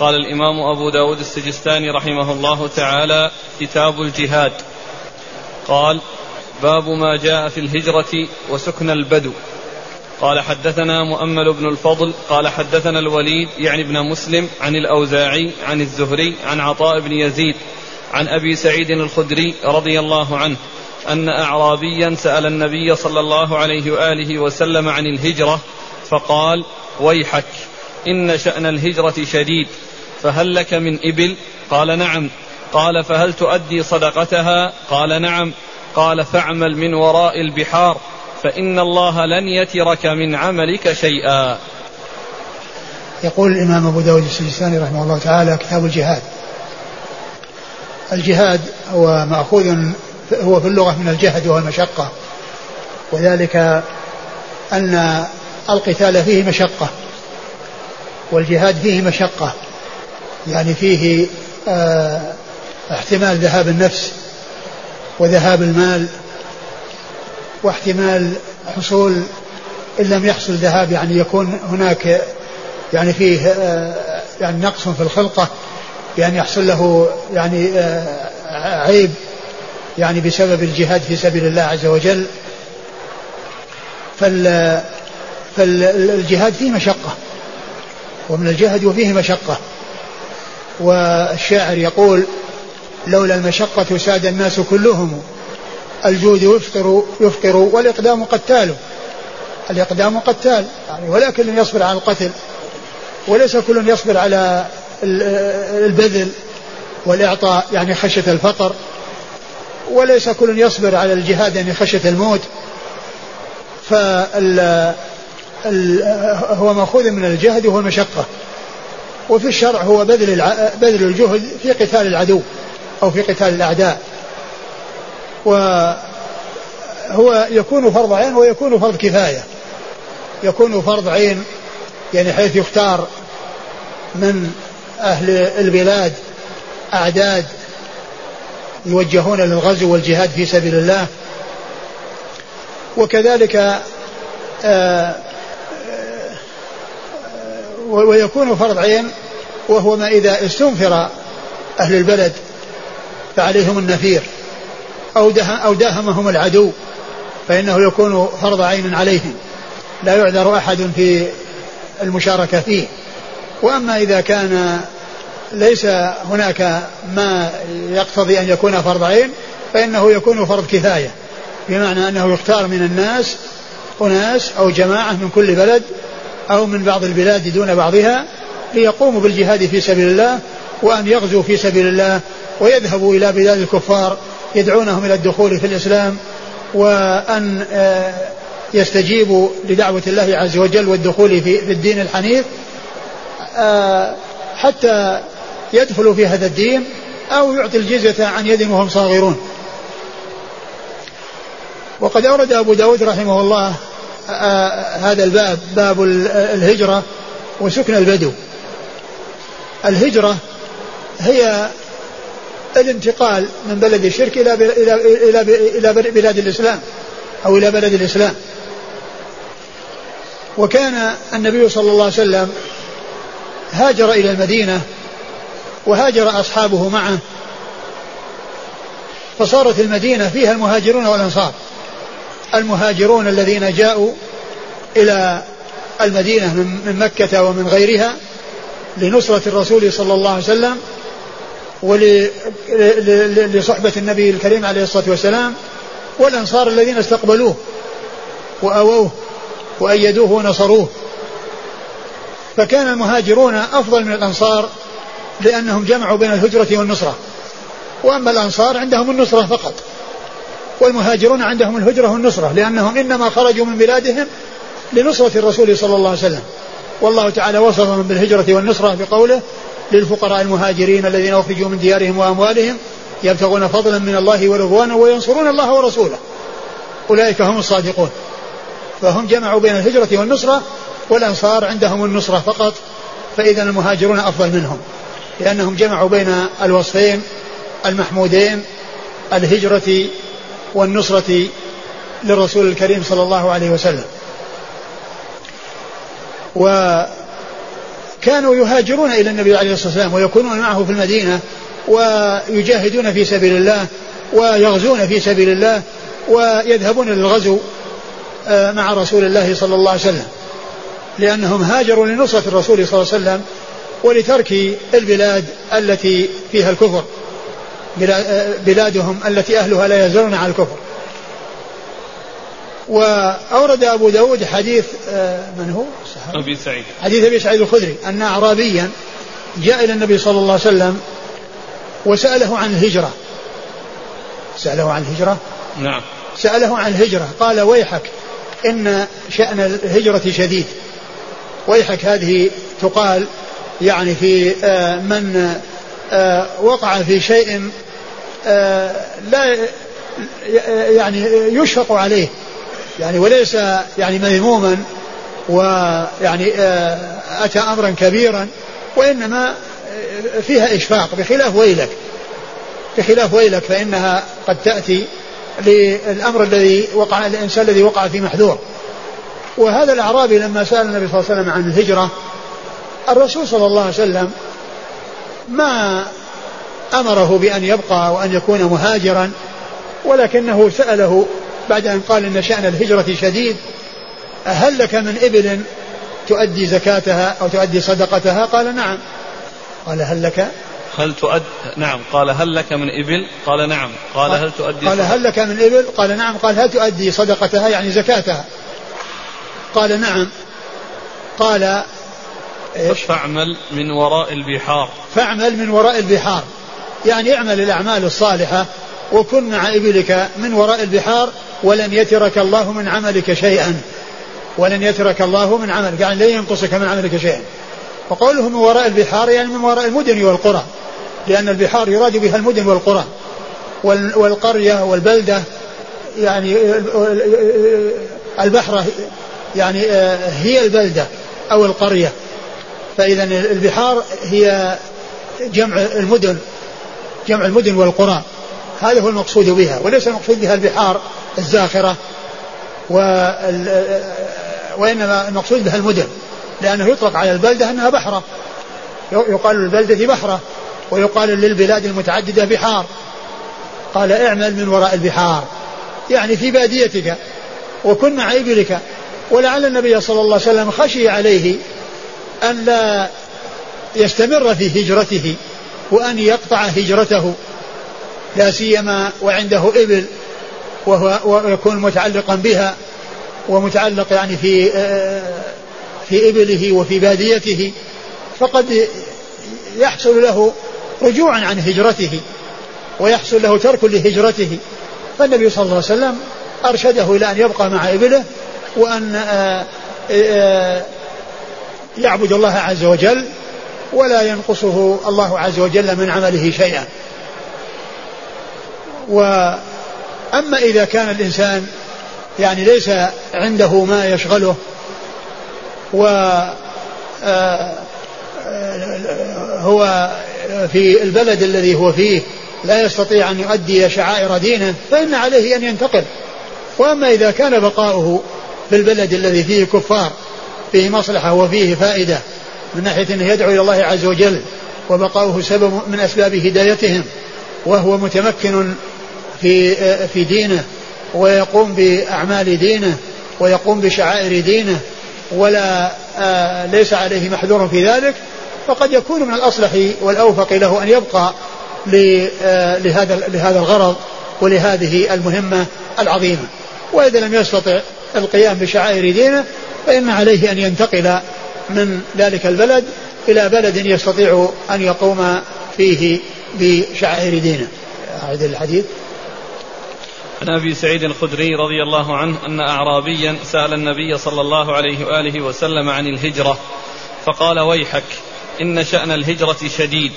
قال الإمام أبو داود السجستاني رحمه الله تعالى كتاب الجهاد. قال باب ما جاء في الهجرة وسكن البدو. قال حدثنا مؤمل بن الفضل قال حدثنا الوليد يعني ابن مسلم عن الأوزاعي عن الزهري عن عطاء بن يزيد عن أبي سعيد الخدري رضي الله عنه أن أعرابيا سأل النبي صلى الله عليه وآله وسلم عن الهجرة فقال ويحك. إن شأن الهجرة شديد. فهل لك من إبل؟ قال نعم. قال فهل تؤدي صدقتها؟ قال نعم. قال فاعمل من وراء البحار فإن الله لن يترك من عملك شيئا. يقول الإمام أبو داود السجستاني رحمه الله تعالى كتاب الجهاد. الجهاد هو مأخوذ هو في اللغة من الجهد وهو المشقة. وذلك أن القتال فيه مشقة. والجهاد فيه مشقة. يعني فيه آه احتمال ذهاب النفس وذهاب المال واحتمال حصول إن لم يحصل ذهاب يعني يكون هناك يعني فيه آه يعني نقص في الخلقة بأن يحصل له يعني آه عيب يعني بسبب الجهاد في سبيل الله عز وجل. فال فالجهاد فيه مشقة. ومن الجهد وفيه مشقة. والشاعر يقول لولا المشقة ساد الناس كلهم الجود يفطر يفطر والإقدام قتال الإقدام قتال يعني ولا كل يصبر على القتل وليس كل يصبر على البذل والإعطاء يعني خشية الفقر. وليس كل يصبر على الجهاد يعني خشية الموت. فال هو مأخوذ من الجهد وهو المشقة. وفي الشرع هو بذل. بذل الجهد في قتال العدو أو في قتال الأعداء. وهو يكون فرض عين ويكون فرض كفاية. يكون فرض عين يعني حيث يختار من أهل البلاد أعداد يوجهون للغزو والجهاد في سبيل الله. وكذلك آه ويكون فرض عين وهو ما إذا استنفر أهل البلد فعليهم النفير أو أو داهمهم العدو فإنه يكون فرض عين عليهم. لا يعذر أحد في المشاركة فيه. وأما إذا كان ليس هناك ما يقتضي أن يكون فرض عين فإنه يكون فرض كفاية بمعنى أنه يختار من الناس أناس أو جماعة من كل بلد أو من بعض البلاد دون بعضها ليقوموا بالجهاد في سبيل الله وأن يغزوا في سبيل الله ويذهبوا إلى بلاد الكفار يدعونهم إلى الدخول في الإسلام وأن يستجيبوا لدعوة الله عز وجل والدخول في الدين الحنيف حتى يدخلوا في هذا الدين أو يعطي الجزية عن يد وهم صاغرون. وقد أورد أبو داود رحمه الله هذا الباب باب الهجرة وسكن البدو. الهجرة هي الانتقال من بلد الشرك إلى إلى إلى بلاد الإسلام أو إلى بلد الإسلام. وكان النبي صلى الله عليه وسلم هاجر إلى المدينة وهاجر أصحابه معه فصارت المدينة فيها المهاجرون والأنصار. المهاجرون الذين جاءوا إلى المدينة من مكة ومن غيرها لنصرة الرسول صلى الله عليه وسلم ولصحبة النبي الكريم عليه الصلاة والسلام والأنصار الذين استقبلوه وأووه وأيدوه ونصروه. فكان المهاجرون أفضل من الأنصار لأنهم جمعوا بين الهجرة والنصرة. وأما الأنصار عندهم النصرة فقط. والمهاجرون عندهم الهجرة والنصرة لأنهم إنما خرجوا من بلادهم لنصرة الرسول صلى الله عليه وسلم. والله تعالى وصفهم بالهجرة والنصرة بقوله للفقراء المهاجرين الذين أخرجوا من ديارهم وأموالهم يبتغون فضلا من الله ورضوانا وينصرون الله ورسوله. أولئك هم الصادقون. فهم جمعوا بين الهجرة والنصرة والأنصار عندهم النصرة فقط فإذا المهاجرون أفضل منهم لأنهم جمعوا بين الوصفين المحمودين الهجرة والنصرة للرسول الكريم صلى الله عليه وسلم. وكان كانوا يهاجرون إلى النبي عليه الصلاة والسلام ويكونون معه في المدينة ويجاهدون في سبيل الله ويغزون في سبيل الله ويذهبون للغزو آه، مع رسول الله صلى الله عليه وسلم. لأنهم هاجروا لنصرة الرسول صلى الله عليه وسلم ولترك البلاد التي فيها الكفر. بلادهم التي أهلها لا يزالون على الكفر. وأورد أبو داود حديث آه، من هو؟ أبي سعيد. حديث أبي سعيد الخدري أن أعرابيا جاء إلى النبي صلى الله عليه وسلم وسأله عن الهجرة. سأله عن الهجرة؟ نعم. سأله عن الهجرة. قال ويحك إن شأن الهجرة شديد. ويحك هذه تقال يعني في آه، من آه، وقع في شيء لا يعني يشفق عليه. يعني وليس يعني مذموما ويعني آه، أتى أمرا كبيرا وإنما آه، فيها إشفاق بخلاف ويلك. بخلاف ويلك فإنها قد تأتي للأمر الذي وقع الإنسان الذي وقع في محذور. وهذا الأعرابي لما سأل النبي صلى الله عليه وسلم عن الهجرة الرسول صلى الله عليه وسلم ما أمره بأن يبقى وأن يكون مهاجرا ولكنه سأله بعد أن قال إن شأن الهجرة شديد هل لك من إبل تؤدي زكاتها أو تؤدي صدقتها؟ قال نعم. قال هل لك؟ هل تؤد نعم. قال هل لك من إبل؟ قال نعم. قال هل تؤدي قال هل لك من إبل؟ قال نعم. قال هل تؤدي صدقتها؟ يعني زكاتها. قال نعم. قال إيش؟ فاعمل من وراء البحار. فاعمل من وراء البحار. يعني اعمل الأعمال الصالحة وكن مع إبلك من وراء البحار ولن يترك الله من عملك شيئا. ولن يترك الله من عملك يعني لن ينقصك من عملك شيئا. وقوله من وراء البحار يعني من وراء المدن والقرى لأن البحار يراد بها المدن والقرى. والقرية والبلدة يعني البحرة يعني هي البلدة أو القرية. فإذا البحار هي جمع المدن. جمع المدن والقرى. هذا هو المقصود بها وليس المقصود بها البحار الزاخرة وإنما المقصود بها المدن لأنه يطلق على البلدة أنها بحرة. يقال للبلدة بحرة ويقال للبلاد المتعددة بحار. قال اعمل من وراء البحار. يعني في باديتك وكن مع إبلك ولعل النبي صلى الله عليه وسلم خشي عليه أن لا يستمر في هجرته. وأن يقطع هجرته لا سيما وعنده إبل وهو ويكون متعلقا بها ومتعلق يعني في في إبله وفي باديته فقد يحصل له رجوعا عن هجرته ويحصل له ترك لهجرته. فالنبي صلى الله عليه وسلم أرشده إلى أن يبقى مع إبله وأن يعبد الله عز وجل ولا ينقصه الله عز وجل من عمله شيئا. وأما إذا كان الإنسان يعني ليس عنده ما يشغله و آه، آه، هو في البلد الذي هو فيه لا يستطيع أن يؤدي شعائر دينه فإن عليه أن ينتقل. وأما إذا كان بقاؤه في البلد الذي فيه كفار فيه مصلحة وفيه فائدة من ناحية أنه يدعو إلى الله عز وجل وبقاؤه سبب من أسباب هدايتهم وهو متمكن في في دينه ويقوم بأعمال دينه ويقوم بشعائر دينه ولا آه، ليس عليه محذور في ذلك فقد يكون من الأصلح والأوفق له أن يبقى آه، لهذا لهذا الغرض ولهذه المهمة العظيمة. وإذا لم يستطع القيام بشعائر دينه فإن عليه أن ينتقل من ذلك البلد إلى بلد يستطيع أن يقوم فيه بشعائر دينه. أعيد الحديث. عن أبي سعيد الخدري رضي الله عنه أن اعرابيا سأل النبي صلى الله عليه وآله وسلم عن الهجرة فقال ويحك إن شأن الهجرة شديد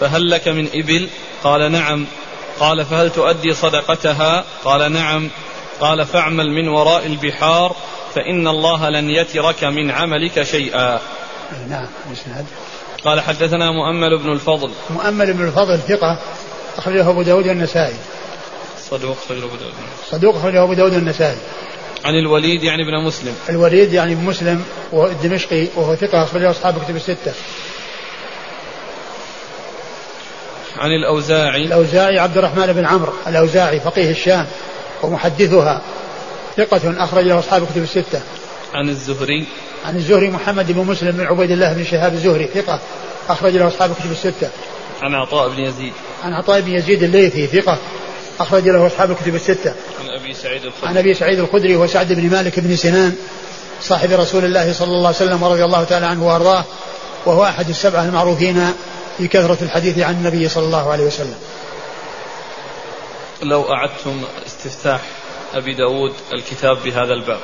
فهل لك من إبل؟ قال نعم. قال فهل تؤدي صدقتها؟ قال نعم. قال فاعمل من وراء البحار. فإن الله لن يترك من عملك شيئا. نعم قال حدثنا مؤمل بن الفضل. مؤمل بن الفضل ثقة أخرجه أبو داود النسائي صدوق أخرجه أبو داود صدوق أخرجه أبو داود النسائي عن الوليد يعني ابن مسلم. الوليد يعني ابن مسلم والدمشقي وهو ثقة أخرجه أصحاب كتب الستة. عن الأوزاعي. الأوزاعي عبد الرحمن بن عمرو. الأوزاعي فقيه الشام ومحدثها. ثقة أخرج له أصحاب كتب الستة. عن الزهري. عن الزهري محمد بن مسلم بن عبيد الله بن شهاب الزهري ثقة أخرج له أصحاب كتب الستة. عن عطاء بن يزيد. عن عطاء بن يزيد الليثي ثقة أخرج له أصحاب الكتب الستة. عن أبي سعيد الخدري. عن أبي سعيد الخدري وسعد بن مالك بن سنان صاحب رسول الله صلى الله عليه وسلم ورضي الله تعالى عنه وأرضاه وهو أحد السبعة المعروفين بكثرة الحديث عن النبي صلى الله عليه وسلم. لو أعدتم استفتاح أبي داود الكتاب بهذا الباب.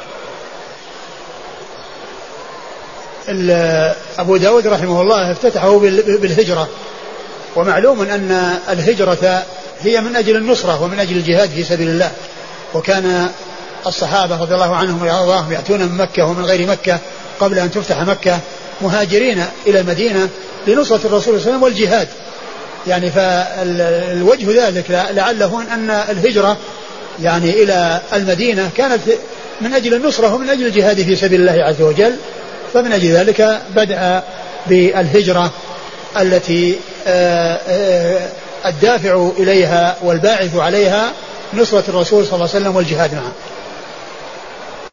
أبو داود رحمه الله افتتحه بالهجرة. ومعلوم أن الهجرة هي من أجل النصرة ومن أجل الجهاد في سبيل الله. وكان الصحابة رضي الله عنهم وأرضاهم يأتون من مكة ومن غير مكة قبل أن تفتح مكة مهاجرين إلى المدينة لنصرة الرسول صلى الله عليه وسلم والجهاد. يعني فالوجه ذلك لعله أن الهجرة يعني إلى المدينة كانت من أجل النصرة ومن أجل الجهاد في سبيل الله عز وجل. فمن أجل ذلك بدأ بالهجرة التي آه، آه، الدافع إليها والباعث عليها نصرة الرسول صلى الله عليه وسلم والجهاد معه.